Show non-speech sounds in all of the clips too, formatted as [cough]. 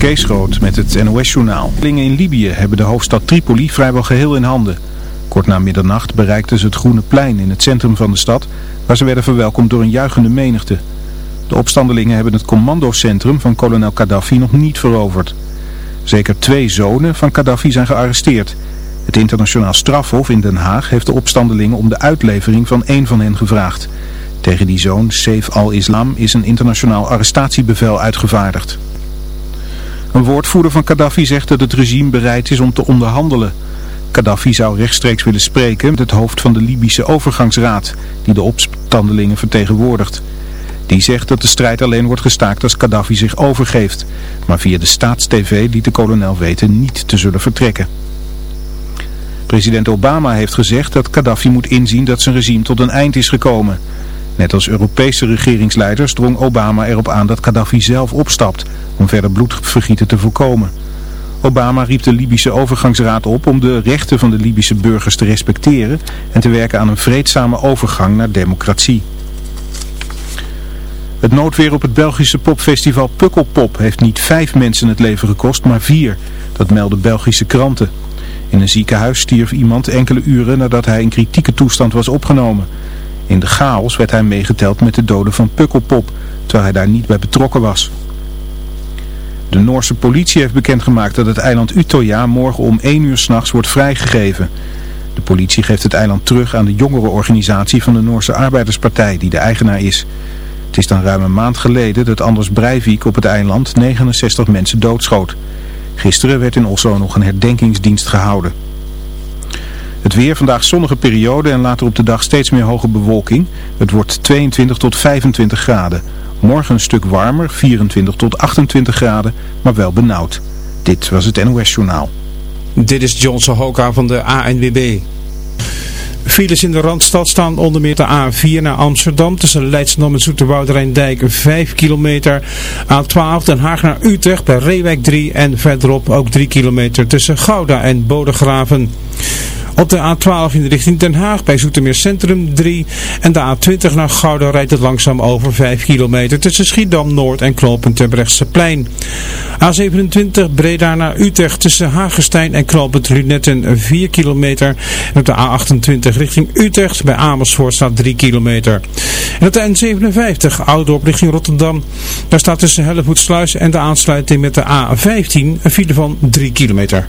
Kees Groot met het NOS-journaal. in Libië hebben de hoofdstad Tripoli vrijwel geheel in handen. Kort na middernacht bereikten ze het Groene Plein in het centrum van de stad, waar ze werden verwelkomd door een juichende menigte. De opstandelingen hebben het commandocentrum van kolonel Gaddafi nog niet veroverd. Zeker twee zonen van Gaddafi zijn gearresteerd. Het internationaal strafhof in Den Haag heeft de opstandelingen om de uitlevering van één van hen gevraagd. Tegen die zoon, Saif al-Islam, is een internationaal arrestatiebevel uitgevaardigd. Een woordvoerder van Gaddafi zegt dat het regime bereid is om te onderhandelen. Gaddafi zou rechtstreeks willen spreken met het hoofd van de Libische overgangsraad, die de opstandelingen vertegenwoordigt. Die zegt dat de strijd alleen wordt gestaakt als Gaddafi zich overgeeft. Maar via de staatstv liet de kolonel weten niet te zullen vertrekken. President Obama heeft gezegd dat Gaddafi moet inzien dat zijn regime tot een eind is gekomen. Net als Europese regeringsleiders drong Obama erop aan dat Gaddafi zelf opstapt om verder bloedvergieten te voorkomen. Obama riep de Libische overgangsraad op om de rechten van de Libische burgers te respecteren en te werken aan een vreedzame overgang naar democratie. Het noodweer op het Belgische popfestival Pukkelpop heeft niet vijf mensen het leven gekost, maar vier. Dat melden Belgische kranten. In een ziekenhuis stierf iemand enkele uren nadat hij in kritieke toestand was opgenomen. In de chaos werd hij meegeteld met de doden van Pukkelpop, terwijl hij daar niet bij betrokken was. De Noorse politie heeft bekendgemaakt dat het eiland Utøya morgen om 1 uur s'nachts wordt vrijgegeven. De politie geeft het eiland terug aan de jongerenorganisatie van de Noorse Arbeiderspartij, die de eigenaar is. Het is dan ruim een maand geleden dat Anders Breivik op het eiland 69 mensen doodschoot. Gisteren werd in Oslo nog een herdenkingsdienst gehouden. Het weer, vandaag zonnige periode en later op de dag steeds meer hoge bewolking. Het wordt 22 tot 25 graden. Morgen een stuk warmer, 24 tot 28 graden, maar wel benauwd. Dit was het NOS Journaal. Dit is John Sohoka van de ANWB. Files in de Randstad staan onder meer de A4 naar Amsterdam tussen Leidsendam en Zoeterwoude 5 kilometer. A12 Den Haag naar Utrecht bij Reewijk 3 en verderop ook 3 kilometer tussen Gouda en Bodegraven. Op de A12 in de richting Den Haag bij Zoetermeer Centrum 3 en de A20 naar Gouda rijdt het langzaam over 5 kilometer tussen Schiedam Noord en Knooppunt plein. A27 Breda naar Utrecht tussen Hagestein en Knooppunt Lunetten 4 kilometer. En op de A28 richting Utrecht bij Amersfoort staat 3 kilometer. En op de N57 Oudorp richting Rotterdam. Daar staat tussen Hellevoetsluis en de aansluiting met de A15 een file van 3 kilometer.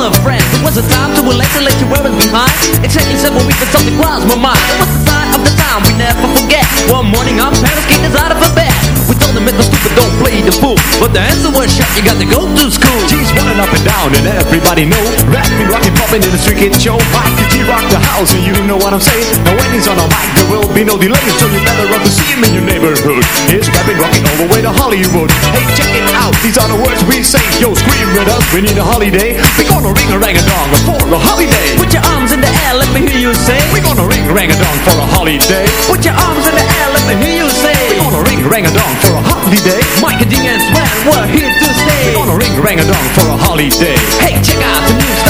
Our friends. It was a time to relax and let you wear us behind. Exactly several weeks, but something crossed my mind. It was the sign of the time we never forget. One morning, our parents kicked us out of a bed. We told them it's no stupid, don't play the fool. But the answer was shut, you got to go to school. G's running up and down and everybody know Rapping, rocking, popping in the street kid show Mike G rock the house and you know what I'm saying Now when he's on a mic will be no delay So you better run to see him in your neighborhood. He's rapping, rocking all the way to Hollywood. Hey check it out, these are the words we say. Yo scream with us, we need a holiday. We're gonna ring a rang a dong for a holiday. Put your arms in the air, let me hear you say. We're gonna ring a rang a dong for a holiday. Put your arms in the air, let me hear you say. We're gonna ring a rang a dong for a holiday. Mike and Ding and Sven, we're here to stay. We're gonna ring a rang a dong for a holiday. Hey, check out the new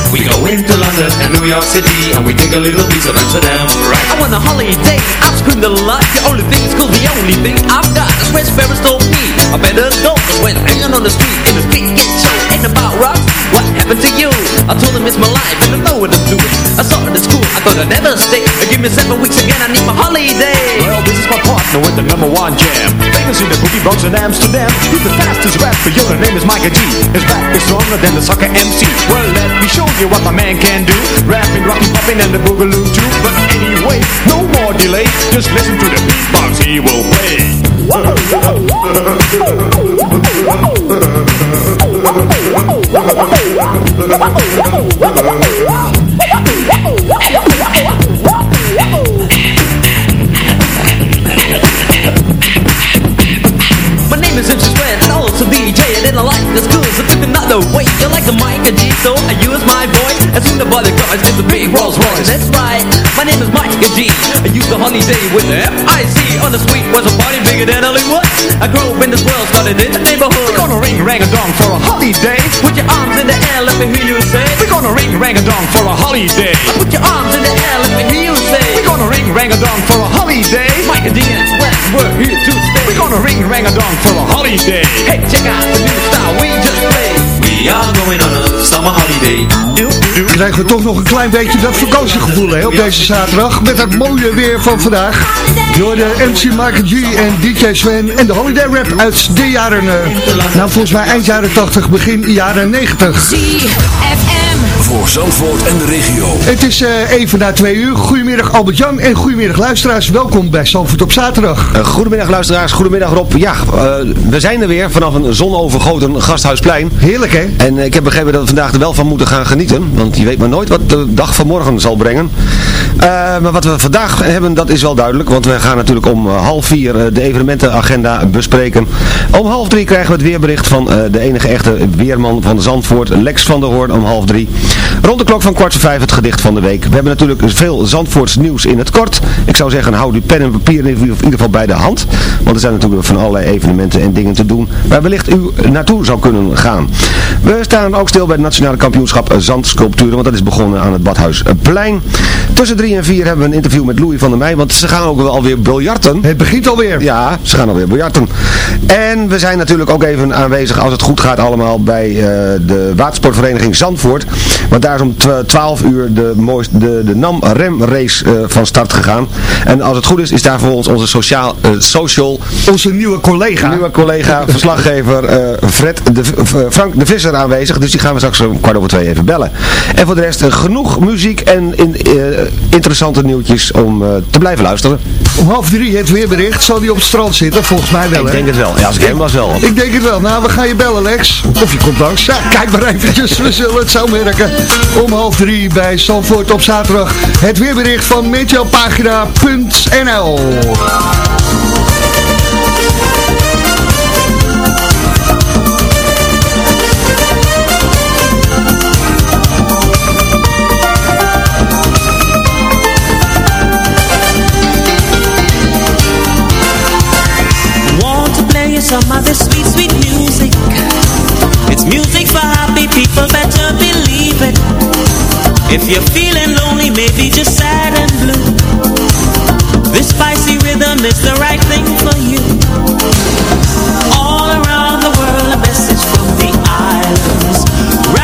We go into London and New York City And we take a little piece of Amsterdam Right? I want a holiday, I've screamed a lot The only thing is cool, the only thing I've got is where Sparrows told me I better go, cause when hanging on the street In the street get show, ain't about rocks What happened to you? I told him it's my life and I know what I'm doing. I saw it at school, I thought I'd never stay. Give me seven weeks again, I need my holiday. Well, this is my partner with the number one jam. Famous in the boogie Bronx and Amsterdam. He's the fastest rapper, yo, the name is Micah G. His rap is stronger than the soccer MC Well, let me show you what my man can do. Rapping, rocking, popping, and the boogaloo too. But anyway, no more delay. Just listen to the beatbox he will play. My [laughs] Like the so another way. You like the mic and G, so I use my voice As soon as the body guards get the big Rolls Royce. That's right, my name is Mike and G I used to holiday with the F-I-C On the street was a party bigger than Hollywood. I grew up in this world, started in the neighborhood. We're gonna ring rang a dong for a holiday. Put your arms in the air, let me hear you say. We're gonna ring rang a dong for a holiday. Put your arms in the air, let me hear you say. We're gonna ring rang a dong for a holiday we're here to stay We're gonna ring rang a dong for a holiday Hey, check out the new style we just played We are going on a summer holiday Krijgen we toch nog een klein beetje dat vakantiegevoel hè, op deze zaterdag. Met het mooie weer van vandaag. Door de MC Michael G en DJ Sven en de Holiday Rap uit de jaren, eh, nou volgens mij eind jaren 80, begin jaren 90. ZFM. Voor Zandvoort en de regio. Het is eh, even na twee uur. Goedemiddag Albert-Jan en goedemiddag luisteraars. Welkom bij Zandvoort op zaterdag. Uh, goedemiddag luisteraars, goedemiddag Rob. Ja, uh, we zijn er weer vanaf een zonovergoten gasthuisplein. Heerlijk hè? En uh, ik heb begrepen dat we vandaag er wel van moeten gaan genieten. Want je weet maar nooit wat de dag van morgen zal brengen. maar wat we vandaag hebben, dat is wel duidelijk. Want we gaan natuurlijk om half vier de evenementenagenda bespreken. Om half drie krijgen we het weerbericht van de enige echte weerman van Zandvoort, Lex van der Hoorn, om half drie. Rond de klok van kwart voor vijf het gedicht van de week. We hebben natuurlijk veel Zandvoorts nieuws in het kort. Ik zou zeggen, houd uw pen en papier in ieder geval bij de hand. Want er zijn natuurlijk van allerlei evenementen en dingen te doen waar wellicht u naartoe zou kunnen gaan. We staan ook stil bij het Nationale Kampioenschap Zandsculpturen, want dat is begonnen aan het Badhuisplein. Tussen drie en vier hebben we een interview met Louis van der Meij, want ze gaan ook alweer biljarten. Het begint alweer. Ja, ze gaan alweer biljarten. En we zijn natuurlijk ook even aanwezig, als het goed gaat allemaal, bij uh, de watersportvereniging Zandvoort. Want daar is om 12 uur de, mooiste, de, de NAM Rem race uh, van start gegaan. En als het goed is, is daar voor ons onze sociaal, uh, social... Onze nieuwe collega. Nieuwe collega, [laughs] verslaggever Fred de, Frank de Visser aanwezig. Dus die gaan we straks om kwart over twee even bellen. En voor de rest genoeg muziek en in, interessante nieuwtjes om te blijven luisteren. Om half drie het weerbericht. Zal die op het strand zitten? Volgens mij wel, Ik hè? denk het wel. Ja, als ik hem was wel. Ik denk het wel. Nou, we gaan je bellen, Lex. Of je komt langs. Ja, kijk maar eventjes. We zullen het zo merken. Om half drie bij Zandvoort op zaterdag. Het weerbericht van meteopagina.nl some of this sweet, sweet music. It's music for happy people, better. If you're feeling lonely, maybe just sad and blue. This spicy rhythm is the right thing for you. All around the world, a message from the islands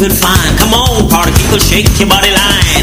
Come on, party people, shake your body line.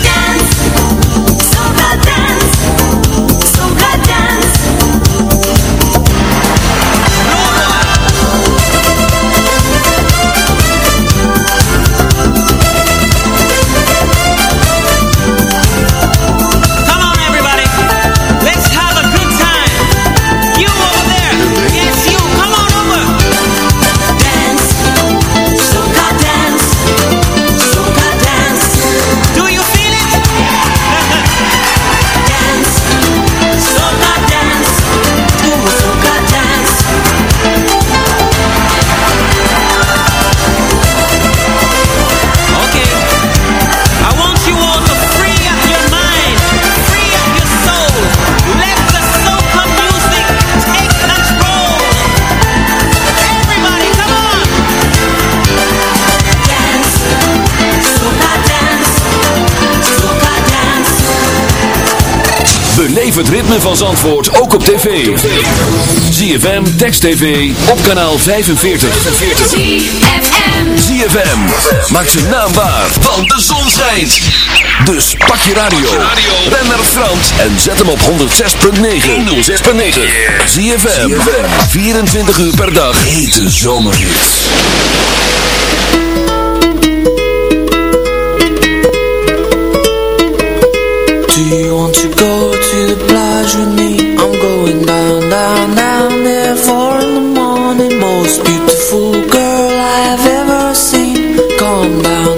Beleef het ritme van Zandvoort ook op tv. ZFM, Text TV, op kanaal 45. ZFM, maak zijn naam waar, want de zon schijnt. Dus pak je radio, ben naar Frans en zet hem op 106.9. 106.9. ZFM, 24 uur per dag, hete zomerhits. Do you want to go? beautiful girl I've ever seen. Calm down.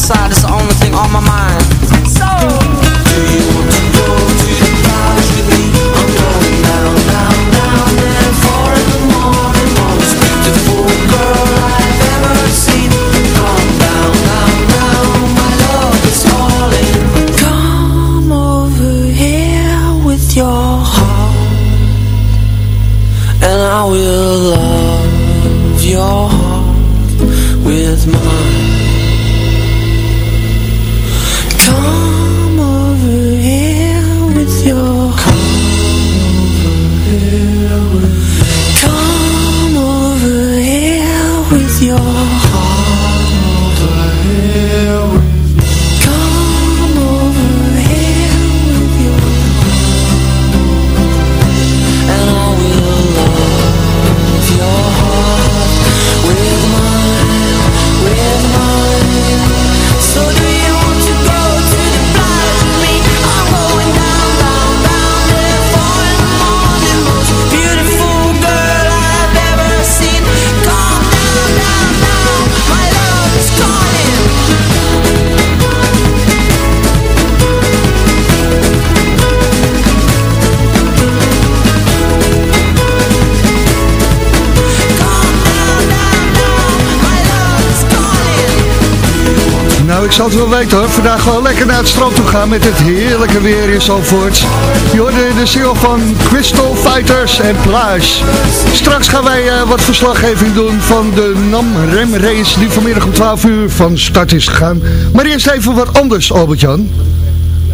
inside is the only thing on my mind. So, do you want to go? Het wel weten hoor. Vandaag gewoon lekker naar het strand toe gaan met het heerlijke weer in Zandvoort. Je hoorde de single van Crystal Fighters en Plage. Straks gaan wij uh, wat verslaggeving doen van de NAM Rem Race die vanmiddag om 12 uur van start is gegaan. Maar eerst even wat anders, Albert-Jan.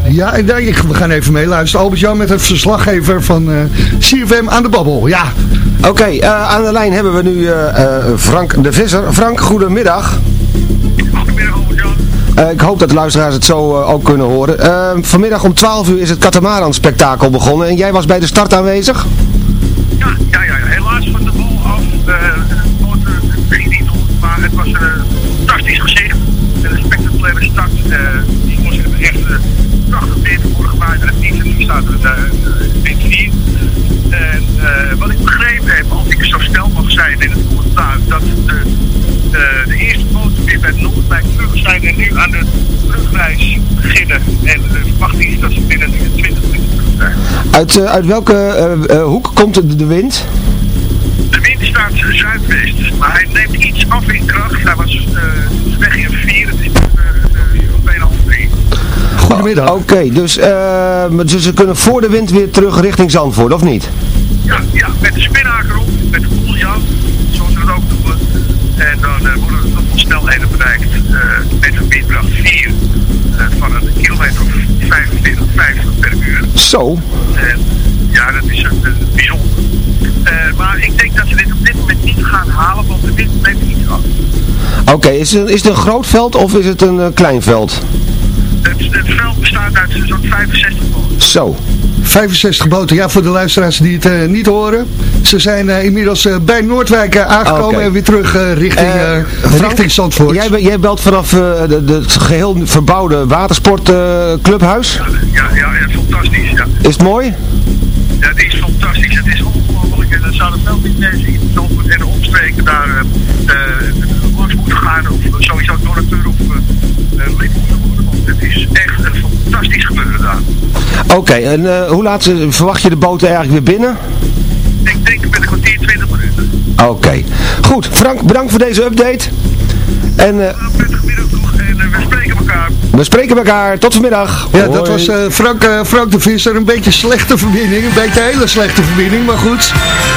Ja, we gaan even meeluisteren. Albert-Jan met het verslaggever van uh, CFM aan de babbel. Ja. Oké, okay, uh, aan de lijn hebben we nu uh, Frank de Visser. Frank, goedemiddag. Uh, ik hoop dat de luisteraars het zo uh, ook kunnen horen. Uh, vanmiddag om 12 uur is het Katamaran spektakel begonnen en jij was bij de start aanwezig? Ja, ja, ja helaas van de bal af. het motor ging niet door, maar het was een fantastisch gezicht. Een spectaculaire start. die moest echt prachtig weer vorige maand en. En nu staat er een uh, En wat ik begrepen heb, als ik zo snel mag zijn in het commentaar, dat de, de eerste motor weer bij Noordwijk terug zijn en nu aan de terugreis beginnen. En de verwachting is dat ze binnen 20 minuten terug zijn. Uit, uh, uit welke uh, hoek komt de, de wind? De wind staat zuidwest, maar hij neemt iets af in kracht. Hij was weg in 4, het is bijna half 3. Goedemiddag. Oké, okay, dus, uh, dus ze kunnen voor de wind weer terug richting Zandvoort, of niet? Ja, ja met de spinhaker op, met de zoals we dat ook noemen. En dan uh, worden er nog wel snelheden bereikt met een windkracht 4 van een kilometer of 45, 50 per uur. Zo. Ja, dat is bijzonder. maar ik denk dat ze dit op dit moment niet gaan halen, want de wind neemt niet af. Oké, okay, is, het, is het een groot veld of is het een klein veld? Het, het veld bestaat uit zo'n 65 boten. Zo. 65 boten, ja voor de luisteraars die het uh, niet horen. Ze zijn uh, inmiddels uh, bij Noordwijk aangekomen okay. en weer terug richting, Frank, richting Zandvoort. Jij, jij belt vanaf het geheel verbouwde watersportclubhuis? ja, ja, ja, fantastisch. Ja. Is het mooi? Ja, het is fantastisch. Het is ongelooflijk. En er zouden veel meer mensen in Zandvoort en de omstreken daar langs moeten gaan. Of sowieso donateur of lid moeten worden. Want het is echt een fantastisch gebeuren daar. Oké, okay, en hoe laat verwacht je de boten eigenlijk weer binnen? Ik denk met een kwartier, 20 minuten. Oké, okay. goed. Frank, bedankt voor deze update. En, uh, elkaar. We spreken elkaar. Tot vanmiddag. Ja, Hoi. dat was uh, Frank, uh, Frank de Visser. Een beetje slechte verbinding. Een beetje een hele slechte verbinding. Maar goed,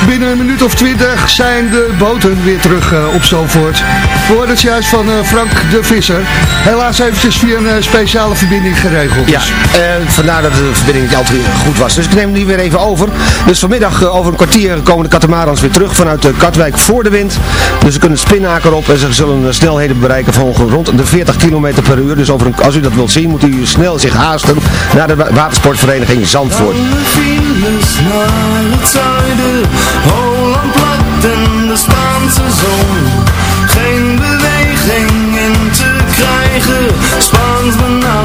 binnen een minuut of twintig zijn de boten weer terug uh, op Zalvoort. We hoorden het juist van Frank de Visser. Helaas eventjes via een speciale verbinding geregeld. Ja, vandaar dat de verbinding niet altijd goed was. Dus ik neem die weer even over. Dus vanmiddag over een kwartier komen de katamarans weer terug vanuit Katwijk voor de wind. Dus ze kunnen spinnaker op en ze zullen snelheden bereiken van rond de 40 km per uur. Dus over een, als u dat wilt zien, moet u snel zich haasten naar de watersportvereniging Zandvoort. Holland plat in de Spaanse zon. Spaans benauwd in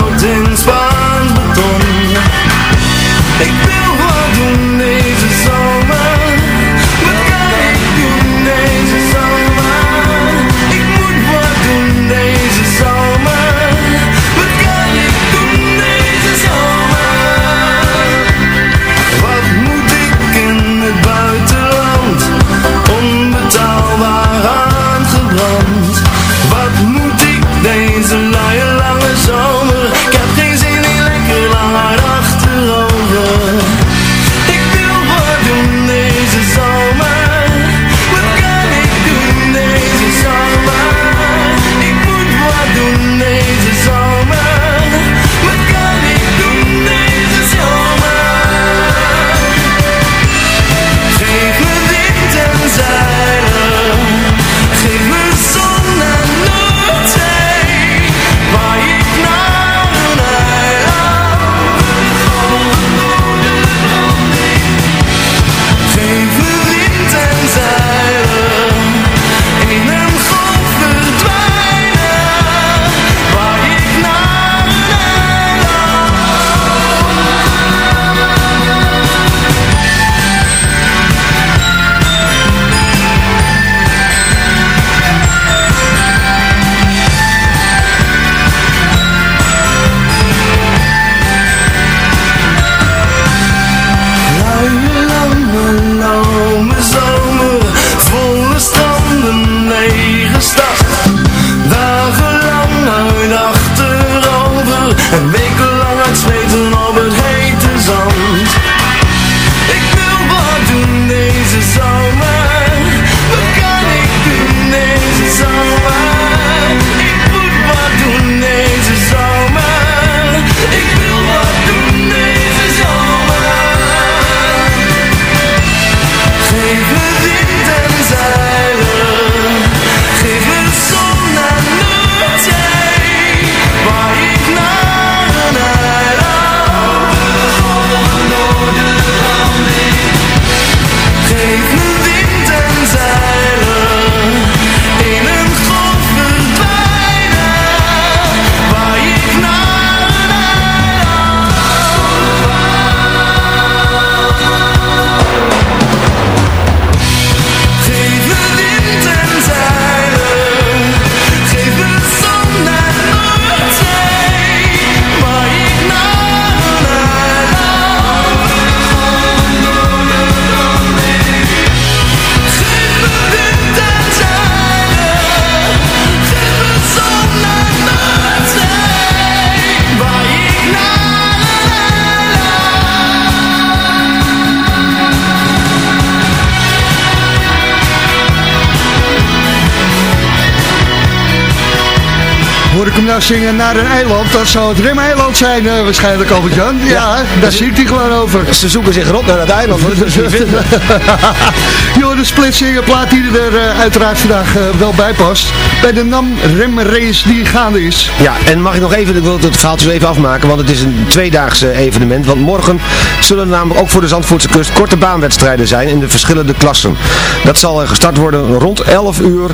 zingen naar een eiland. Dat zou het Rem-eiland zijn uh, waarschijnlijk, Albert-Jan. Ja, ja, daar zingt hij gewoon over. Ze zoeken zich rond naar het eiland, hoor. [laughs] de splitsing, plaat die er uh, uiteraard vandaag uh, wel bij past. Bij de NAM Rem Race die gaande is. Ja, en mag ik nog even, ik wil het verhaal dus even afmaken, want het is een tweedaagse evenement. Want morgen zullen namelijk ook voor de Zandvoortse kust korte baanwedstrijden zijn in de verschillende klassen. Dat zal gestart worden rond 11 uur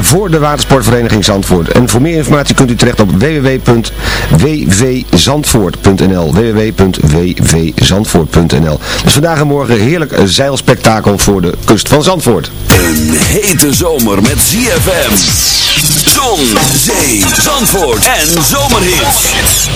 voor de watersportvereniging Zandvoort. En voor meer informatie kunt u terecht op www.wwzandvoort.nl www.wwzandvoort.nl Dus vandaag en morgen heerlijk zeilspektakel voor de kust van Zandvoort. Een hete zomer met ZFM. Zon, zee, Zandvoort en zomerhits.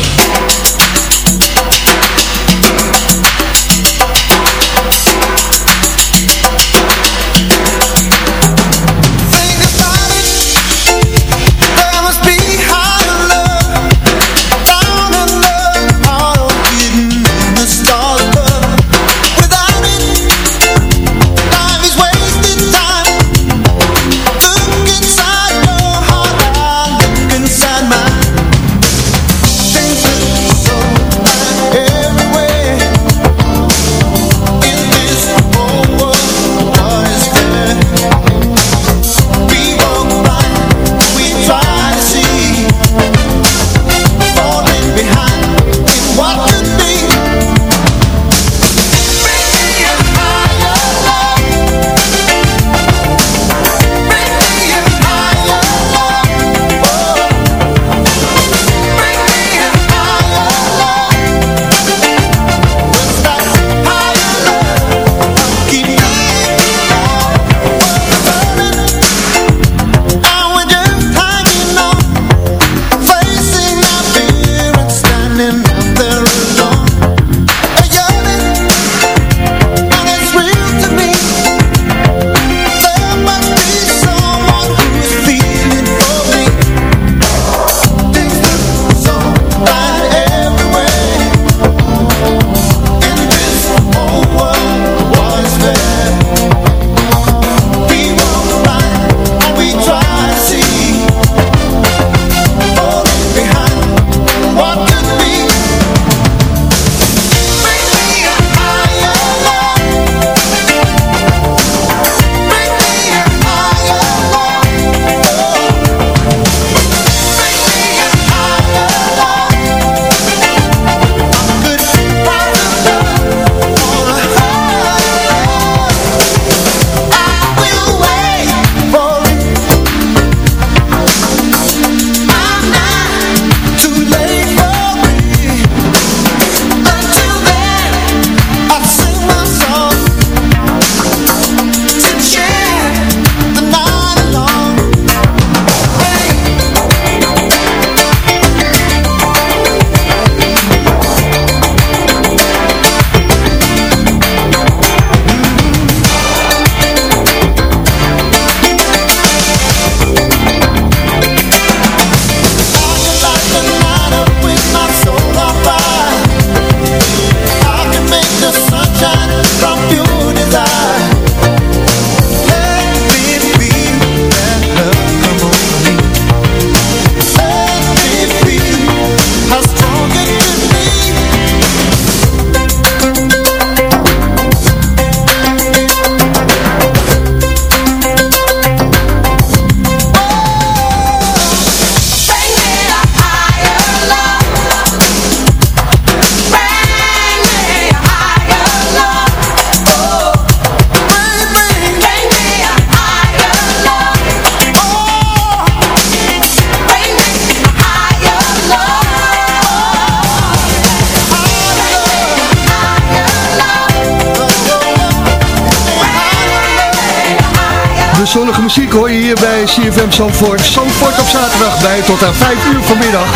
Zandvoort. Zandvoort op zaterdag bij tot aan 5 uur vanmiddag.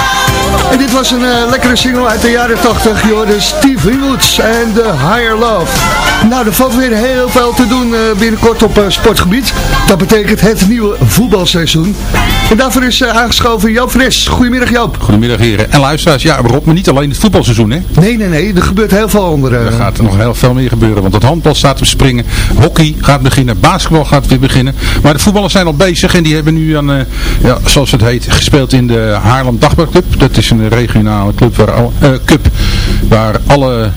En dit was een eh, lekkere single uit de jaren 80, joh, de Steve Woods en The Higher Love. Nou, er valt weer heel veel te doen eh, binnenkort op uh, sportgebied. Dat betekent het nieuwe voetbalseizoen. En daarvoor is aangeschoven Joop Fres. Goedemiddag Joop. Goedemiddag heren. En luisteraars, ja Rob, maar niet alleen het voetbalseizoen hè? Nee, nee, nee. Er gebeurt heel veel andere. Er gaat nog heel veel meer gebeuren, want het handbal staat op springen. Hockey gaat beginnen, basketbal gaat weer beginnen. Maar de voetballers zijn al bezig en die hebben nu aan, ja, zoals het heet, gespeeld in de Haarlem Dagbladclub. Dat is een regionale club waar, al, uh, cup, waar alle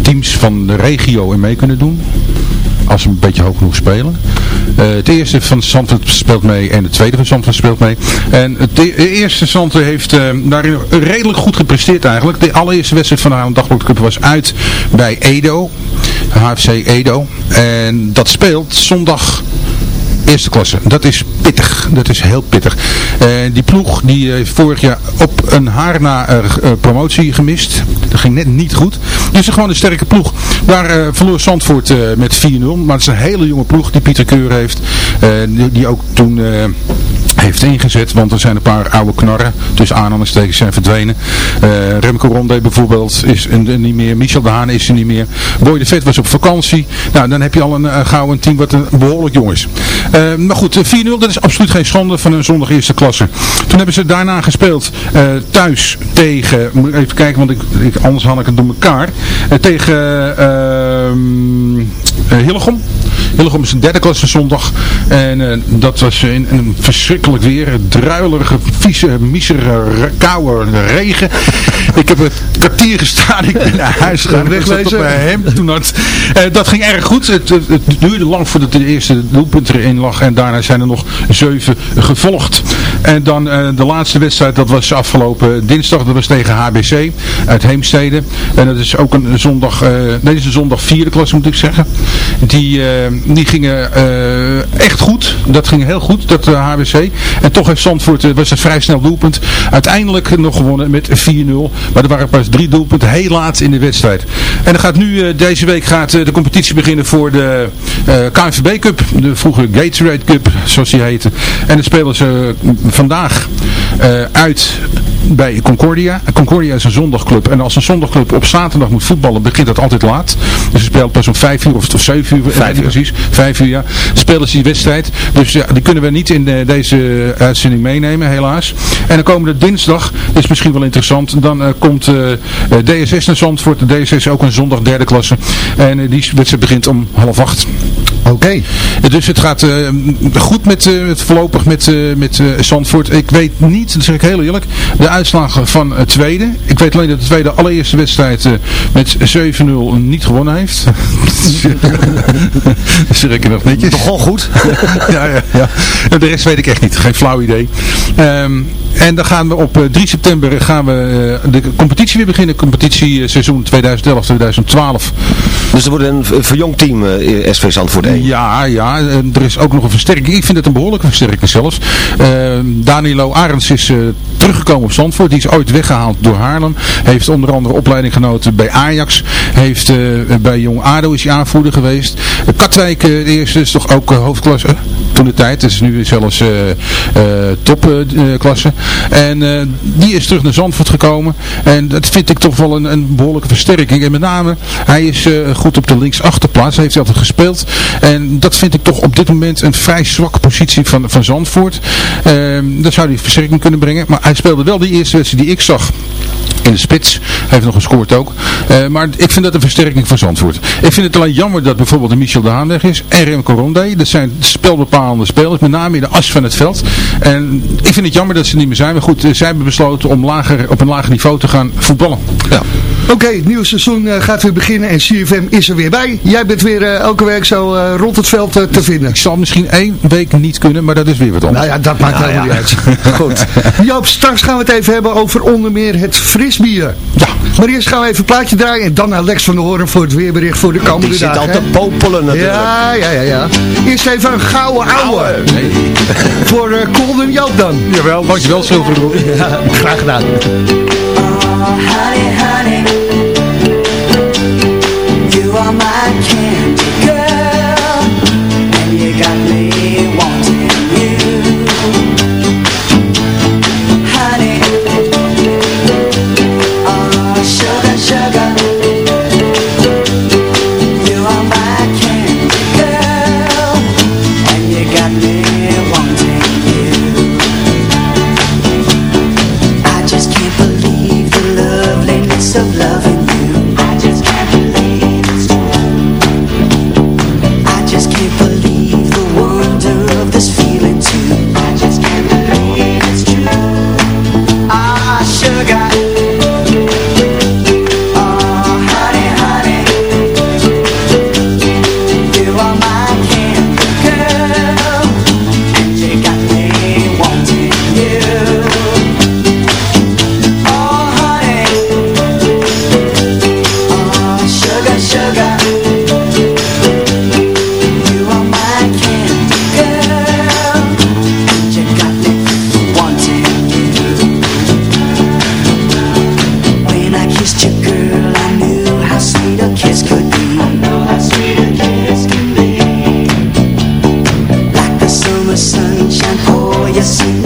teams van de regio in mee kunnen doen. Als ze een beetje hoog genoeg spelen. Uh, het eerste van Zandvoort speelt mee en het tweede van Zandvoort speelt mee. En het eerste Zandvoort heeft uh, daarin redelijk goed gepresteerd eigenlijk. De allereerste wedstrijd van de Haarlem Cup was uit bij Edo. HFC Edo. En dat speelt zondag eerste klasse. Dat is pittig. Dat is heel pittig. Uh, die ploeg die heeft vorig jaar op een haar na uh, promotie gemist. Dat ging net niet goed. Dus gewoon een sterke ploeg. Daar verloor Zandvoort met 4-0. Maar het is een hele jonge ploeg die Pieter Keur heeft. Die, die, ook toen heeft ingezet. Want er zijn een paar oude knarren. tussen aanhalingstekens zijn verdwenen. Uh, Remco Ronde bijvoorbeeld is er niet meer. Michel de Haan is er niet meer. Boy de Vet was op vakantie. Nou, dan heb je al een uh, gauw een team wat een behoorlijk jong is. Uh, maar goed, 4-0, dat is absoluut geen schande van een zondag eerste klasse. Toen hebben ze daarna gespeeld thuis tegen, moet even kijken, want ik, ik, anders had ik het door elkaar. tegen ehm, Hillegom. Hillegom is een derde klasse zondag. En dat was in een verschrikkelijk weer. Druilerige, vieze, miserige, koude regen. [laughs] ik heb het kwartier gestaan. Ik ben naar huis gegaan. Bij hem. Toen had, uh, dat ging erg goed. Het, het, het, duurde lang voordat de eerste doelpunt erin lag. En daarna zijn er nog zeven gevolgd. En dan uh, de laatste wedstrijd. Dat was afgelopen dinsdag. Dat was tegen HBC uit Heemstede. En dat is ook een zondag. Uh, nee, is een zondag vierde klas moet ik zeggen. Die, die gingen echt goed. Dat ging heel goed. Dat HBC. En toch heeft Zandvoort, was het vrij snel doelpunt. Uiteindelijk nog gewonnen met 4-0. Maar er waren pas drie doelpunten heel laat in de wedstrijd. En dan gaat nu, deze week gaat de competitie beginnen voor de KNVB Cup. De vroegere Gatorade Cup, zoals die heette. En dan spelen ze vandaag uh, uit bij Concordia. Concordia is een zondagclub. En als een zondagclub op zaterdag moet voetballen, begint dat altijd laat. Dus ze speelt pas om 5 uur of 7 uur. Vijf uur. Precies. 5 uur, ja. Spelen ze die wedstrijd. Dus ja, die kunnen we niet in de, deze uitzending meenemen, helaas. En dan komen we dinsdag, dat is misschien wel interessant. Dan uh, komt uh, DSS naar Zandvoort. De DSS is ook een zondag derde klasse. En die wedstrijd begint om half acht. Oké. Okay. Dus het gaat uh, goed met, uh, voorlopig met, uh, met Zandvoort. Ik weet niet, dat zeg ik heel eerlijk, de uitslagen van het tweede. Ik weet alleen dat de tweede allereerste wedstrijd met 7-0 niet gewonnen heeft. [laughs] dat zeg ik nog netjes. Begon goed. [laughs] ja, ja, ja. De rest weet ik echt niet. Geen flauw idee. Um, en dan gaan we op 3 september gaan we de competitie weer beginnen. Competitie seizoen 2011-2012. Dus er wordt een verjongd team SV Zandvoort 1. Ja, ja. Er is ook nog een versterking. Ik vind het een behoorlijke versterking zelfs. Uh, Danilo Arends is uh, teruggekomen op Zandvoort. Die is ooit weggehaald door Haarlem. Heeft onder andere opleiding genoten bij Ajax. Heeft uh, bij Jong ADO is hij aanvoerder geweest. Katwijk, de eerste, is toch ook hoofdklasse toen de tijd. Is nu zelfs topklasse. en die is terug naar Zandvoort gekomen. En dat vind ik toch wel een, een behoorlijke versterking. En met name, hij is goed op de linksachterplaats. Hij heeft altijd gespeeld. En dat vind ik toch op dit moment een vrij zwakke positie van, van Zandvoort. Um, dat zou hij versterking kunnen brengen. Maar hij speelde wel die eerste wedstrijd die ik zag in de spits. Hij heeft nog gescoord ook. Uh, maar ik vind dat een versterking van Zandvoort. Ik vind het alleen jammer dat bijvoorbeeld de Michel de Haan weg is. En Remco Rondé. Dat zijn spelbepalende spelers. Met name in de as van het veld. En ik vind het jammer dat ze niet meer zijn. Maar goed, zij hebben besloten om lager, op een lager niveau te gaan voetballen. Ja. Oké, okay, het nieuwe seizoen uh, gaat weer beginnen en CFM is er weer bij. Jij bent weer uh, elke week zo uh, rond het veld te vinden. Ik zal misschien één week niet kunnen, maar dat is weer wat anders. Nou ja, dat maakt nou, helemaal ja. niet uit. [laughs] Goed. Joop, straks gaan we het even hebben over onder meer het frisbier. Ja. Maar eerst gaan we even een plaatje draaien en dan naar Lex van der Hoorn voor het weerbericht voor de komende Die dagen. Die zit al te popelen natuurlijk. Ja, ja, ja, ja. Eerst even een gouden ouwe. Nee. [laughs] voor uh, Colden Joop dan. Jawel, dankjewel Zilverbroek. ja, graag gedaan. Oh, honey. Are my your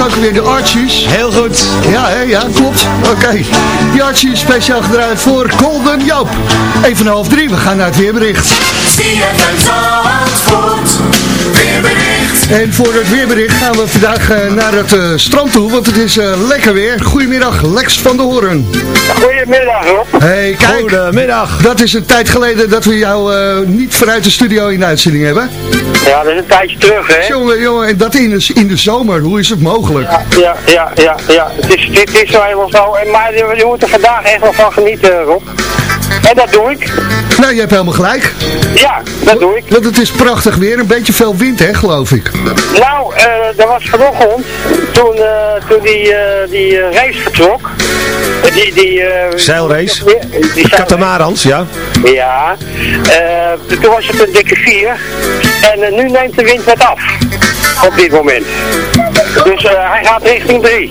Dit ook weer, de Archies. Heel goed. Ja, hè? ja, klopt. Oké. Die Archies speciaal gedraaid voor Golden Joop. Even half drie, we gaan naar het weerbericht. En voor het weerbericht gaan we vandaag eh, naar het eh, strand toe, want het is eh, lekker weer. Goedemiddag, Lex van de Hoorn. Goedemiddag Rob. Hey, kijk. Goedemiddag. Dat is een tijd geleden dat we jou eh, niet vanuit de studio in de uitzending hebben. Ja, dat is een tijdje terug hè. Jongen, jongen, en dat in de, in de zomer. Hoe is het mogelijk? Ja, ja, ja, ja. Het is, dit is nou helemaal zo. En, maar je, je moet er vandaag echt wel van genieten Rob. En dat doe ik. Nou, je hebt helemaal gelijk. Ja, dat doe ik. Want het is prachtig weer. Een beetje veel wind, hè, geloof ik. Nou, eh er was vanochtend, toen, eh, toen die, eh, die eh, race vertrok. Die, die, eh, Zeilrace. Die, die Katamarans, ja. Ja, eh, toen was het een dikke 4. En eh, nu neemt de wind wat af. Op dit moment. Dus eh, hij gaat richting 3.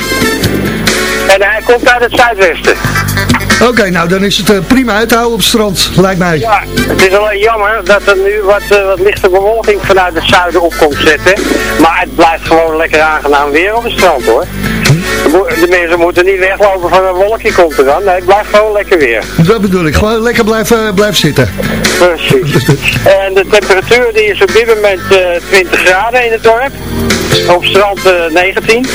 En hij komt uit het zuidwesten. Oké, nou dan is het eh, prima uit te houden op het strand, lijkt mij. Ja, het is alleen jammer dat er nu wat, wat lichte bewolking vanuit het zuiden op komt zetten. Maar het blijft gewoon lekker aangenaam weer op het strand hoor. De mensen moeten niet weglopen van een wolkje komt er dan. Nee, het blijft gewoon lekker weer. Dat bedoel ik. Gewoon lekker blijven, blijven zitten. Precies. En de temperatuur die is op dit moment eh, 20 graden in het dorp. Op strand eh, 19.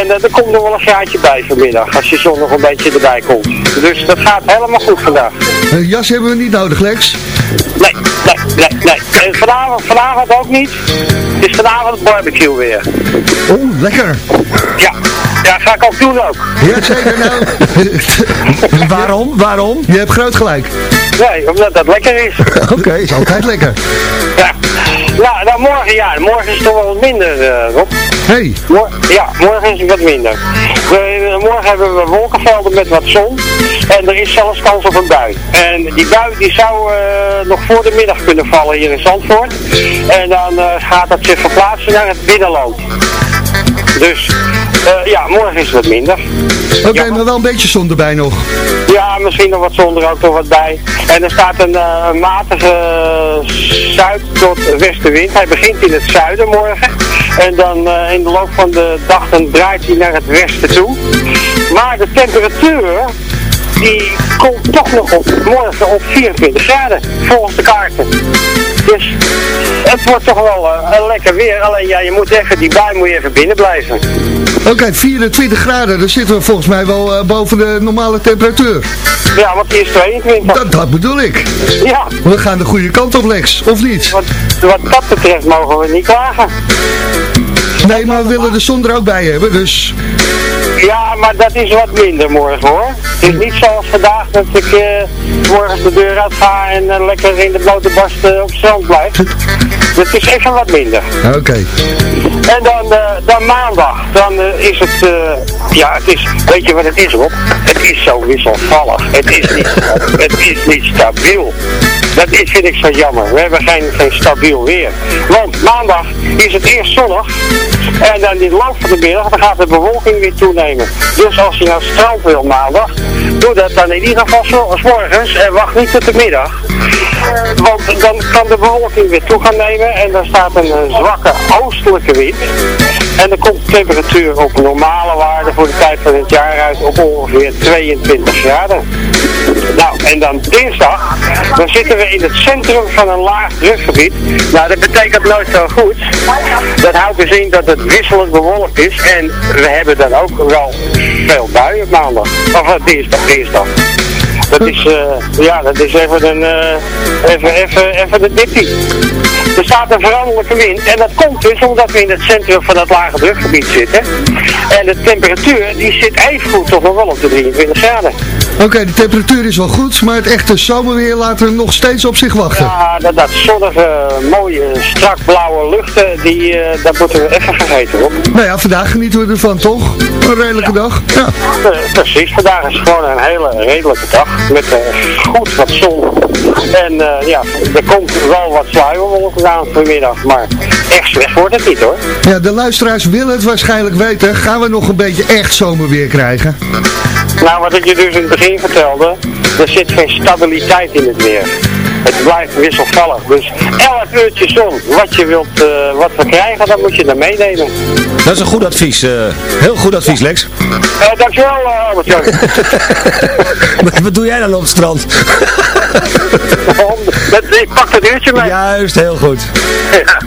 En eh, er komt nog wel een graadje bij vanmiddag. Als je zon nog een beetje erbij komt. Dus dat gaat helemaal goed vandaag. Een jas hebben we niet nodig, Lex. Nee, nee, nee, nee. En vanavond, vanavond ook niet. Het is vanavond barbecue weer. Oeh, lekker. Ja, ja, ga ik ook doen ook. Ja, zeker nou. [laughs] Waarom? Waarom? Je hebt groot gelijk. Nee, omdat dat lekker is. [laughs] Oké, is altijd lekker. Ja. Nou, nou morgen, ja, morgen is het toch wel wat minder, eh Rob. Hey. Mor- ja, morgen is het wat minder. We, eh, morgen hebben we wolkenvelden met wat zon. En er is zelfs kans op een bui. En die bui die zou eh, nog voor de middag kunnen vallen hier in Zandvoort. En dan eh, gaat dat zich verplaatsen naar het binnenland. Dus eh, ja, morgen is het wat minder. Oké, maar wel een beetje zon erbij nog. Ja, misschien nog wat zon er ook nog wat bij. En er staat een eh, matige zuid- tot westenwind. Hij begint in het zuiden morgen. En dan eh, in de loop van de dag dan draait hij naar het westen toe. Maar de temperatuur die komt toch nog op morgen op 24 graden volgens de kaarten. Dus het wordt toch wel eh, een lekker weer. Alleen ja, je moet even, die bui moet je even binnen blijven. Oké, 24 graden. Dan zitten we volgens mij wel eh, boven de normale temperatuur. Ja, want die is 22. Dat, dat bedoel ik. Ja. We gaan de goede kant op, Lex. Of niet? Wat, wat dat betreft mogen we niet klagen. Nee, maar we willen de zon er ook bij hebben, dus... Ja, maar dat is wat minder morgen hoor. Het is niet zoals vandaag dat ik eh, morgens de deur uit ga en eh, lekker in de blote barst eh, op het strand blijf. Het is even wat minder. Oké. En dan, dan maandag, dan is het, ja het is, weet je wat het is Rob? Het is zo wisselvallig. Het is niet, [laughs] het is niet stabiel. Dat is, vind ik zo jammer. We hebben geen, stabiel weer. Want maandag is het eerst zonnig. En dan in de loop van de middag dan gaat de bewolking weer toenemen. Dus als je naar het strand wil maandag, doe dat dan in ieder geval 's morgens en wacht niet tot de middag. Want dan kan de bewolking weer toe gaan nemen en dan staat een eh, zwakke oostelijke wind. En dan komt de temperatuur op normale waarde voor de tijd van het jaar uit op ongeveer 22 graden. Nou, en dan dinsdag, dan zitten we in het centrum van een laag drukgebied. Nou, dat betekent nooit zo goed. Dat houdt dus in dat het wisselend bewolkt is. En we hebben dan ook wel veel buien maandag. Of eh, dinsdag, dinsdag. Dat is, eh, ja, dat is even een, eh, even, even, even de diptie. Er staat een veranderlijke wind en dat komt dus omdat we in het centrum van het lage drukgebied zitten. En de temperatuur die zit even goed toch nog wel op de 23 graden. Oké, de temperatuur is wel goed, maar het echte zomerweer laat er nog steeds op zich wachten. Ja, dat, dat zonnige, mooie, strak blauwe luchten, die, eh, dat moeten we even vergeten hoor. Nou ja, vandaag genieten we ervan toch? Een redelijke dag. Ja. Precies, vandaag is gewoon een hele redelijke dag met eh, goed wat zon. En eh, ja, er komt wel wat sluierwolken aan vanmiddag, maar echt slecht wordt het niet hoor. ja, de luisteraars willen het waarschijnlijk weten. Gaan we nog een beetje echt zomerweer krijgen? Nou, wat ik je dus in het begin vertelde, er zit geen stabiliteit in het weer. Het blijft wisselvallig. Dus elk uurtje zon, wat je wilt, eh, wat we krijgen, dat moet je dan meenemen. Dat is een goed advies. eh, heel goed advies, Lex. Eh, dankjewel, uh, Albert Jan. [laughs] wat, wat doe jij dan op het strand? [laughs] dat, ik pak dat uurtje mee. Juist, heel goed. Ja.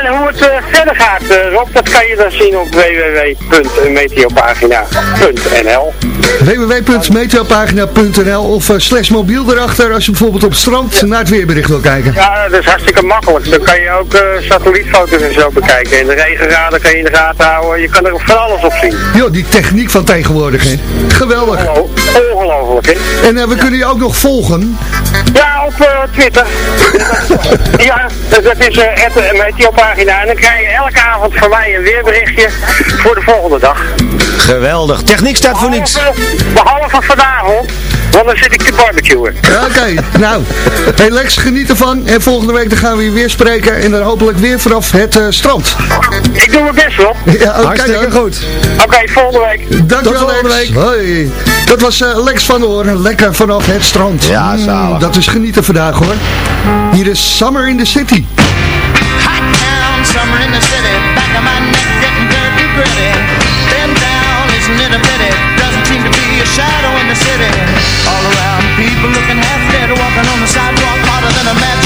En hoe het eh, verder gaat, eh, Rob, dat kan je dan zien op www.meteopagina.nl www.meteopagina.nl of uh, slash mobiel erachter als je bijvoorbeeld op strand naar het weerbericht wil kijken. Ja, dat is hartstikke makkelijk. Dan kan je ook uh, satellietfoto's en zo bekijken. En de regenraden kan je in de gaten houden. Je kan er van alles op zien. Jo, die techniek van tegenwoordig, hè. Geweldig. Ongelooflijk, hè. En uh, we kunnen je ook nog volgen. Ja, op uh, Twitter. ja, dus dat is uh, een meteopagina. En dan krijg je elke avond van mij een weerberichtje voor de volgende dag. Geweldig. Techniek staat voor niks. Behalve vanavond. Want dan zit ik te barbecuen. Oké, okay, nou. Hey Lex, geniet ervan. En volgende week dan gaan we je weer spreken. En dan hopelijk weer vanaf het uh, strand. Ik doe mijn best wel. Ja, okay, Hartstikke dan. goed. Oké, okay, volgende week. Dankjewel Tot volgende Lex. week. Hoi. Dat was uh, Lex van Oor. Lekker vanaf het strand. Ja. Mm, dat is genieten vandaag hoor. Hier is Summer in the City. Hot town, summer in the city Back of my neck getting dirty gritty than a match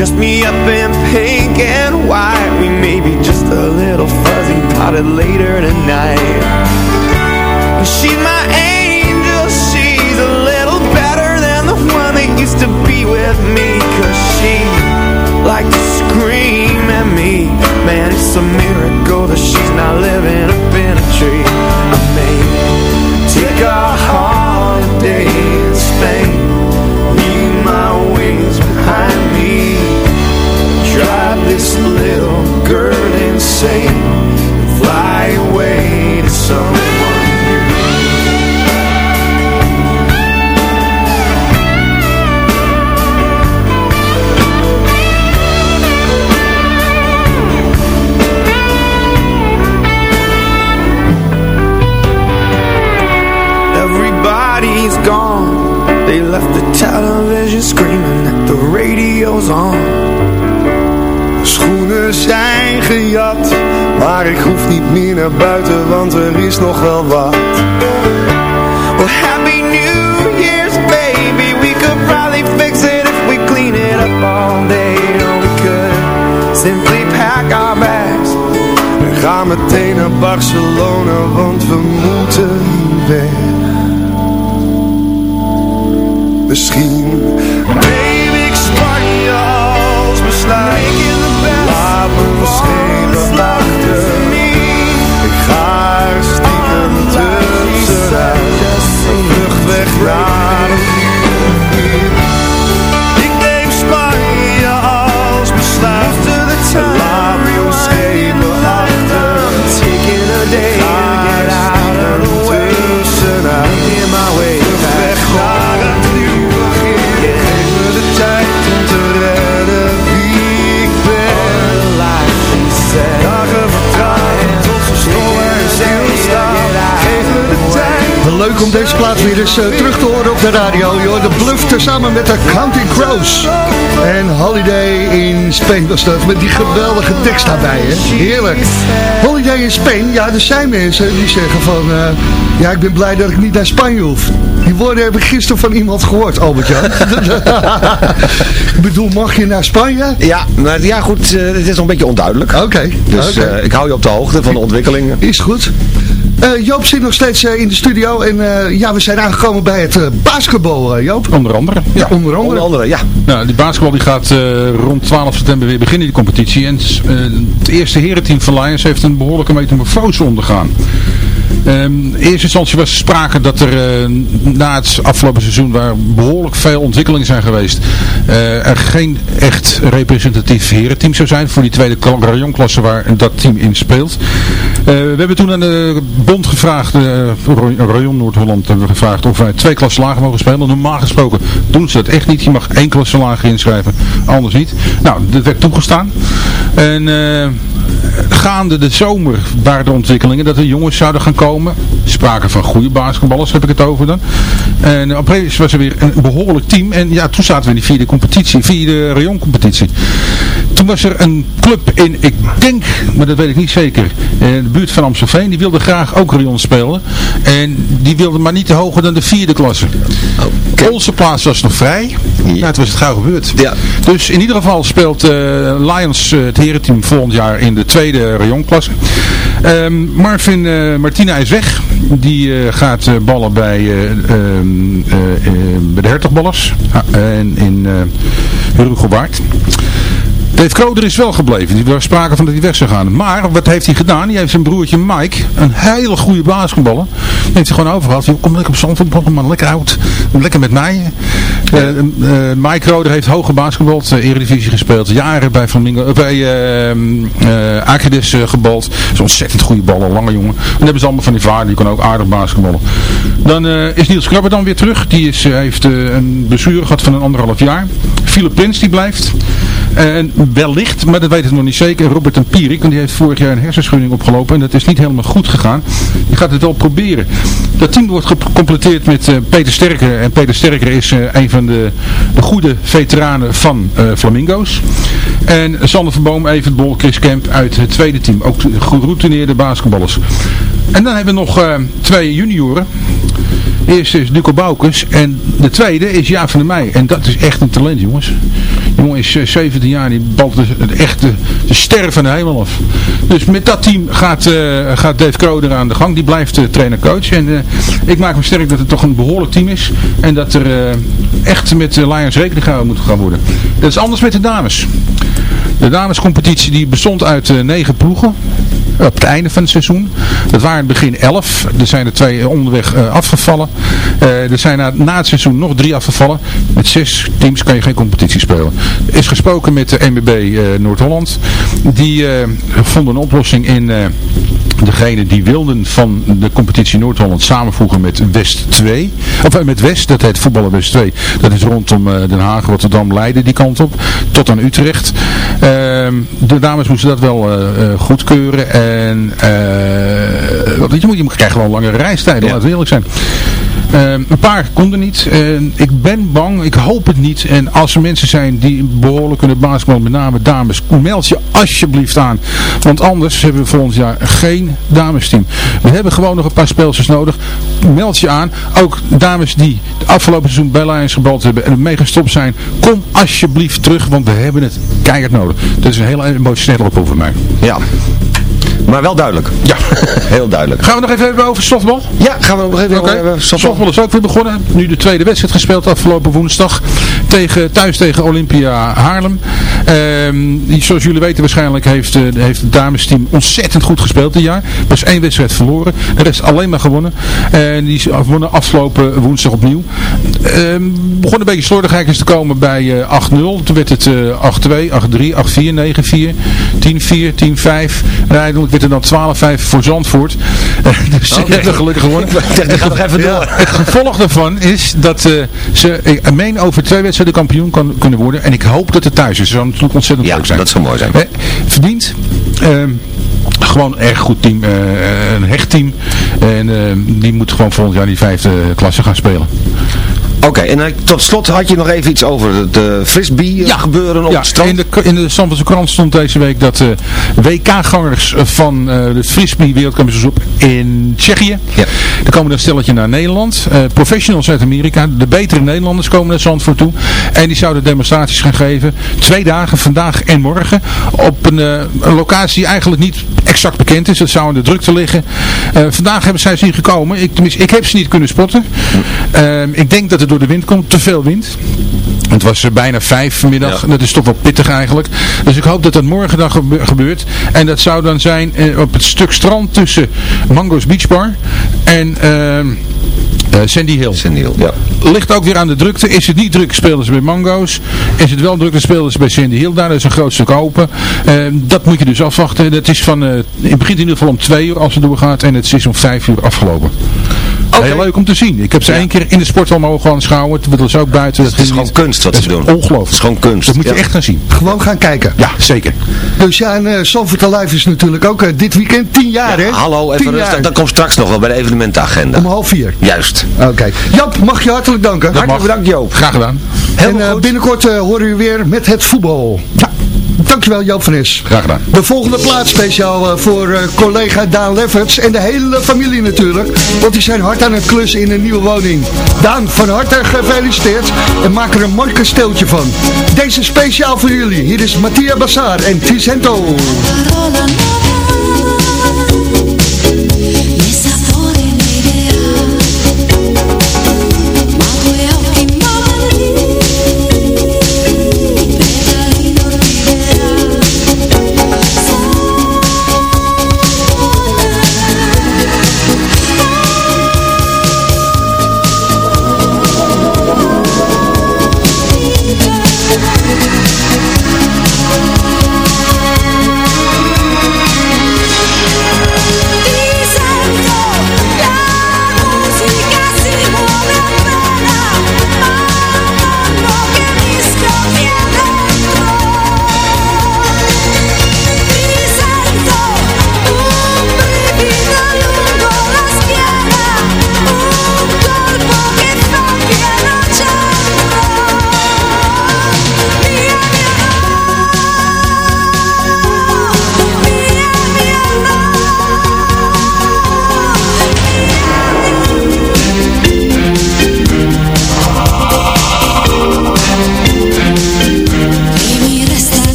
dress me up in pink and white. We may be just a little fuzzy Potted later tonight. She's my angel She's a little better than the one that used to be with me. Cause she liked to scream at me. Man, it's a miracle that she's not living up in a tree. I may take a insane naar buiten Want er is nog wel wat. Well, Happy New Year's, baby. We could probably fix it if we clean it up all day. Or we could simply pack our bags. En gaan meteen naar Barcelona Want we moeten weg. Misschien. Neem ik Spanje als besluit. Laat me schepen achter Ik ga er stiekem tussenuit Een vlucht weg Leuk om deze plaat weer eens eh, terug te horen op de radio. Joh. De Bluff tezamen met de Counting Crows. En Holiday in Spain was dat. Met die geweldige tekst daarbij. Hè? Heerlijk. Holiday in Spain. Ja, er zijn mensen die zeggen van... eh, ja, ik ben blij dat ik niet naar Spanje hoef. Die woorden heb ik gisteren van iemand gehoord, Albert-Jan. [laughs] ik bedoel, mag je naar Spanje? Ja, maar ja goed, eh, het is nog een beetje onduidelijk. Oké. Dus ik hou je op de hoogte van de ontwikkelingen. Is goed. Eh, Joop zit nog steeds eh, in de studio en eh, ja, we zijn aangekomen bij het eh, basketbal, eh, Joop. Onder andere. Ja, onder andere. Onder andere, ja. Nou, die basketbal die gaat eh, rond 12 september weer beginnen, die competitie. En eh, het eerste herenteam van Lions heeft een behoorlijke metamorfose ondergaan. Ehm, in eerste instantie was sprake dat er eh, na het afgelopen seizoen waar behoorlijk veel ontwikkelingen zijn geweest, eh, er geen echt representatief herenteam zou zijn voor die tweede rayonklasse waar dat team in speelt. Eh, we hebben toen aan de bond gevraagd, Rayon Noord-Holland hebben we gevraagd of wij twee klassen lager mogen spelen. Normaal gesproken doen ze dat echt niet. Je mag één klasse lager inschrijven, anders niet. Nou, dat werd toegestaan. En gaande de zomer waren de ontwikkelingen dat de jongens zouden gaan gekomen. Sprake van goede basketballers heb ik het over dan. En op een was er weer een behoorlijk team. En ja, toen zaten we in die vierde competitie, vierde rayoncompetitie. Toen was er een club in, ik denk, maar dat weet ik niet zeker, in de buurt van Amstelveen. Die wilde graag ook rayon spelen. En die wilde maar niet hoger dan de vierde klasse. Onze plaats was nog vrij. Nou, het was het gauw gebeurd. Dus in ieder geval speelt eh, Lions eh, het herenteam volgend jaar in de tweede rayonklasse. Ehm, Marvin eh, Martina is weg. Die eh, gaat eh, ballen bij, eh, ehm, eh, eh, bij de Hertogballers. Ah, en in uh, Hugo Waard. Dave Kroder is wel gebleven. Die was sprake van dat hij weg zou gaan. Maar wat heeft hij gedaan? Hij heeft zijn broertje Mike, een hele goede basketballer, die heeft hij gewoon overgehaald. Joh, Kom lekker op Zandvoort, maar lekker uit. Lekker met mij. Eh, eh, Mike Kroder heeft hoge basketbal, uh, Eredivisie gespeeld. Jaren bij Flamingo, uh, bij uh, uh, uh, gebald. Dat is een ontzettend goede ballen, lange jongen. En dan hebben ze allemaal van die vader, die kan ook aardig basketballen. Dan uh, is Niels Krabber dan weer terug. Die is, uh, heeft uh, een blessure gehad van een anderhalf jaar. Philip Prins die blijft. En wellicht, maar dat weet ik nog niet zeker, Robert en Pierik, want die heeft vorig jaar een hersenschudding opgelopen en dat is niet helemaal goed gegaan. Die gaat het wel proberen. Dat team wordt gecompleteerd met uh, Peter Sterker. En Peter Sterker is uh, een van de, de goede veteranen van uh, Flamingo's. En Sander van Boom, Evert Bol, Chris Kemp uit het tweede team. Ook geroutineerde basketballers. En dan hebben we nog twee junioren. De eerste is Duco Boukes en de tweede is Jaap van der Meij. En dat is echt een talent jongens. Die jongen is 17 jaar en die balt de, de echte de ster van de hemel af. Dus met dat team gaat, uh, gaat Dave Kroder aan de gang. Die blijft uh, trainer-coach. En ik maak me sterk dat het toch een behoorlijk team is. En dat er echt met de Lions rekening gehouden moet gaan worden. Dat is anders met de dames. De damescompetitie die bestond uit negen ploegen op het einde van het seizoen. Dat waren in het begin 11. Er zijn er twee onderweg uh, afgevallen. Er zijn na, na, het seizoen nog drie afgevallen. Met zes teams kan je geen competitie spelen. Er is gesproken met de MBB Noord-Holland. Die vonden een oplossing in degene die wilden van de competitie Noord-Holland samenvoegen met West 2. Of met West, dat heet voetballen West 2. Dat is rondom Den Haag, Rotterdam, Leiden die kant op. Tot aan Utrecht. Ehm, de dames moesten dat wel goedkeuren. En uh, je, moet, je krijgt gewoon langere reistijden, ja. laten we eerlijk zijn. Uh, een paar konden niet. Uh, ik ben bang, ik hoop het niet. En als er mensen zijn die behoorlijk kunnen basketballen, met name dames, meld je alsjeblieft aan. Want anders hebben we volgend jaar geen damesteam. We hebben gewoon nog een paar speelsters nodig. Meld je aan. Ook dames die het afgelopen seizoen bij Lions gebald hebben en ermee gestopt zijn. Kom alsjeblieft terug, want we hebben het keihard nodig. Dat is een hele emotionele oproep voor mij. Ja. Maar wel duidelijk. Ja. [laughs] Heel duidelijk. Gaan we nog even hebben over softbal? Ja, gaan we nog even okay. over softbal. softbal is ook weer begonnen. Nu de tweede wedstrijd gespeeld afgelopen woensdag. Tegen, thuis tegen Olympia Haarlem. Um, zoals jullie weten waarschijnlijk heeft, uh, heeft het damesteam ontzettend goed gespeeld dit jaar. Er was één wedstrijd verloren. De rest alleen maar gewonnen. En die wonnen afgelopen woensdag opnieuw. Um, begon een beetje slordigheid te komen bij uh, 8-0. Toen werd het uh, 8-2, 8-3, 8-4, 9-4, 10-4, 10-5. En uiteindelijk werd er dan 12-5 voor Zandvoort. [laughs] dus ze okay. hebben gelukkig gewonnen. [laughs] Ik ga nog even door. Het gevolg daarvan is dat uh, ze, ik meen over twee wedstrijden kampioen kan, kunnen worden. En ik hoop dat het thuis is. Dat zou natuurlijk ontzettend ja, leuk zijn. dat zou mooi zijn. Eh, verdiend. Uh, gewoon een erg goed team. Uh, een hecht team. En uh, die moet gewoon volgend jaar die vijfde klasse gaan spelen. Oké, okay, en uh, tot slot had je nog even iets over het uh, frisbee ja, gebeuren op ja, het strand. In de, in de krant stond deze week dat uh, WK-gangers van het frisbee wereldkampioenschap in Tsjechië. Ja. Er komen een stelletje naar Nederland. professionals uit Amerika, de betere Nederlanders komen naar Zandvoort toe. En die zouden demonstraties gaan geven. Twee dagen, vandaag en morgen. Op een, een locatie die eigenlijk niet exact bekend is. Dat zou in de drukte liggen. vandaag hebben zij ze niet gekomen. Ik, tenminste, ik heb ze niet kunnen spotten. ik denk dat het door de wind komt. Te veel wind. Het was uh, bijna vijf vanmiddag. Ja. Dat is toch wel pittig eigenlijk. Dus ik hoop dat dat morgen dan gebe gebeurt. En dat zou dan zijn uh, op het stuk strand tussen Mango's Beach Bar en... Uh, uh, Sandy Hill. Sandy Hill, ja. Ligt ook weer aan de drukte. Is het niet druk, spelen ze bij Mango's. Is het wel druk, dan spelen ze bij Sandy Hill. Daar is een groot stuk open. Uh, dat moet je dus afwachten. Dat is van, uh, het begint in ieder geval om twee uur als het doorgaat. En het is om vijf uur afgelopen. Heel leuk om te zien. Ik heb ze één keer in de sporthal mogen aanschouwen. Toen wilden ze ook buiten. Het is gewoon kunst wat Dat ze doen. ongelooflijk. Het is gewoon kunst. Dat moet je echt gaan zien. Gewoon gaan kijken. Ja, zeker. Dus ja, en uh, Zandvoort Alive is natuurlijk ook eh, dit weekend 10 jaar, hè? Hallo, 10 even rustig. jaar. Dat komt straks nog wel bij de evenementenagenda. Om half vier. Juist. Oké. Jap, mag je hartelijk danken. Hartelijk bedankt Joop. Graag gedaan. en eh, binnenkort eh, horen we weer met het voetbal. Ja. Dankjewel Joop van Is. Graag gedaan. De volgende plaats speciaal eh, voor eh, collega Daan Lefferts en de hele familie natuurlijk. Want die zijn hard aan het klussen in een nieuwe woning. Daan, van harte gefeliciteerd en maak er een mooi kasteeltje van. Deze speciaal voor jullie. Hier is Mattia Bassar en Ticento.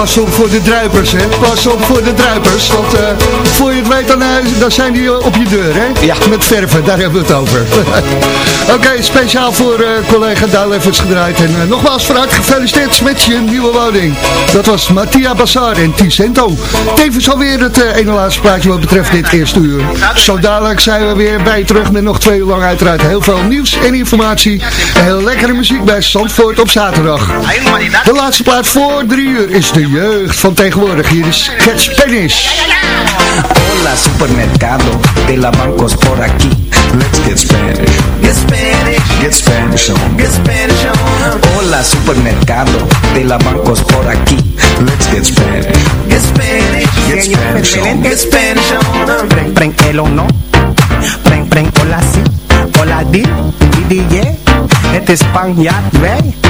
Pas op voor de druipers, hè. Pas op voor de druipers, want eh, voor je het weet, dan, eh, dan zijn die eh, op je deur, hè. Ja. Met verven, daar hebben we het over. [laughs] Oké, speciaal voor collega Duileffers gedraaid. En nogmaals van harte gefeliciteerd met je nieuwe woning. Dat was Mattia Bassar en Ticento. Tevens alweer het eh, ene laatste plaatje wat betreft dit eerste uur. Zo dadelijk zijn we weer bij je terug met nog twee uur lang uiteraard heel veel nieuws en informatie. En heel lekkere muziek bij Zandvoort op zaterdag. De laatste plaat voor drie uur is de jeugd van tegenwoordig. Hier is Cat Spanish. Hola supermercado de la bancos por aquí. Let's get Spanish. Get Spanish. Get Spanish on. Get Spanish on. Hola supermercado de la bancos por aquí. Let's get Spanish. Get Spanish. Get Spanish on. Get Spanish on. Preng, preng, el o no. Preng, preng, hola si. Hola di. Di, di, yeah. Este is Spanjaard, wij.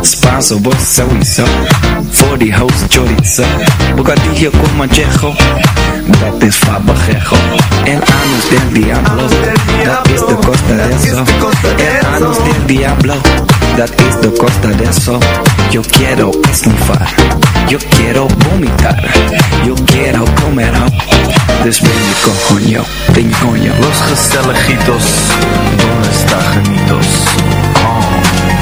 Spanso, vos sowieso. Voor die host chorizo. Bocadillo con manchejo. Dat is fabajejo. El anus del diablo. Dat is de costa de eso. El anus del diablo. Dat is de costa de eso. Yo quiero esnifar. Yo quiero vomitar. Yo quiero comer. Dus ben je je coño. Los Gestelejitos, ¿dónde está Janitos? Oh.